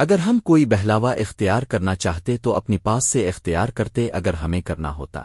اگر ہم کوئی بہلاوا اختیار کرنا چاہتے تو اپنی پاس سے اختیار کرتے اگر ہمیں کرنا ہوتا۔